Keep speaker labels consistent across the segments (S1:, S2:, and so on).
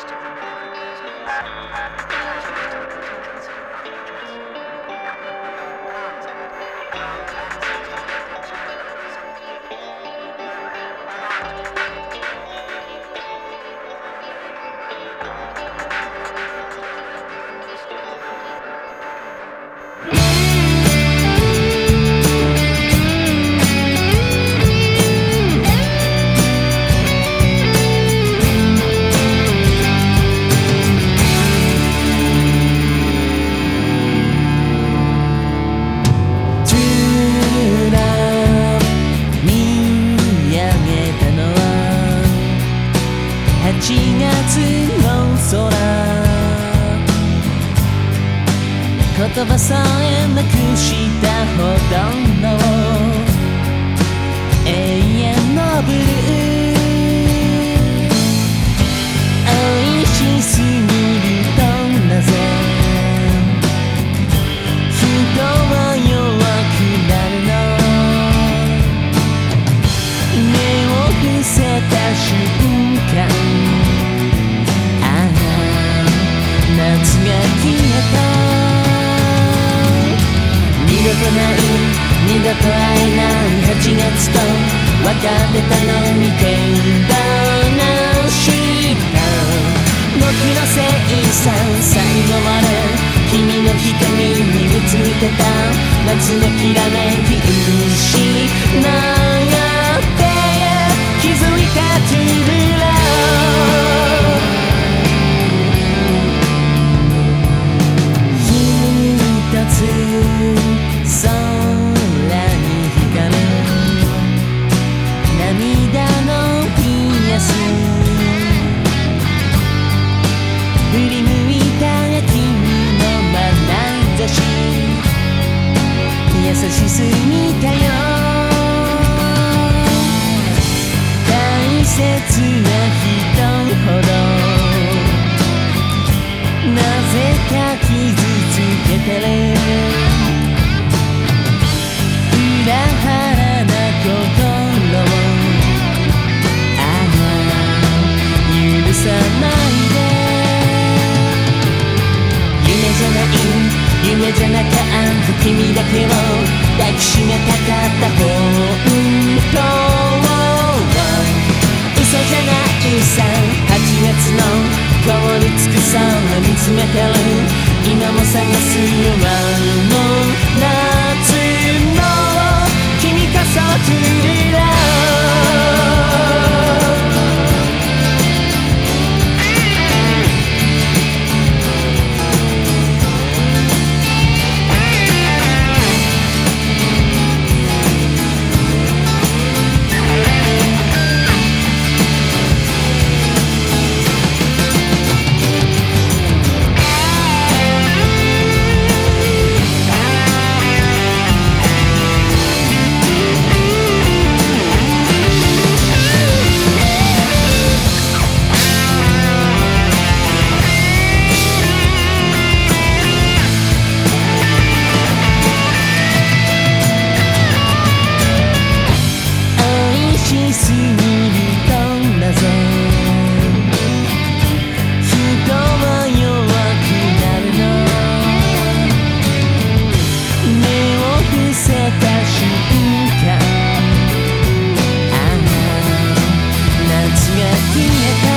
S1: Christopher David Desmond. 言葉さえなくしたほどの永遠のブルー二度とない二度と会えない8月と別れた。のに手放した僕のせいさ最後まで君の瞳に映ってた。夏のきらめき失って。気づいた To be 切な人ほどなぜか傷つけてる裏腹な心をああ許さないで夢じゃない夢じゃなかった君だけを抱きしめたかった本当月の凍りつく空見つめてる。今も探すよあのない愛しすぎるとなぜ人は弱くなるの。目を伏せた瞬間。ああ夏が消えた。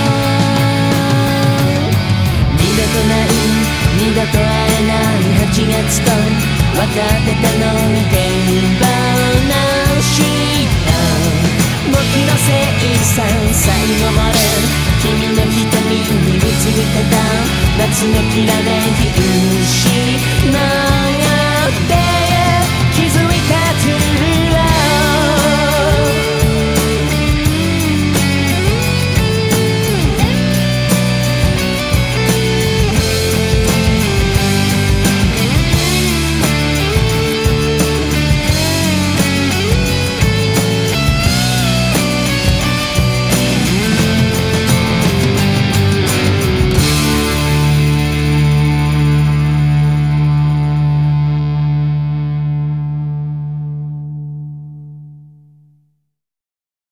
S1: 二度とない二度と会えない8月と別れたのに手放し に映ってた夏のきらめき失ない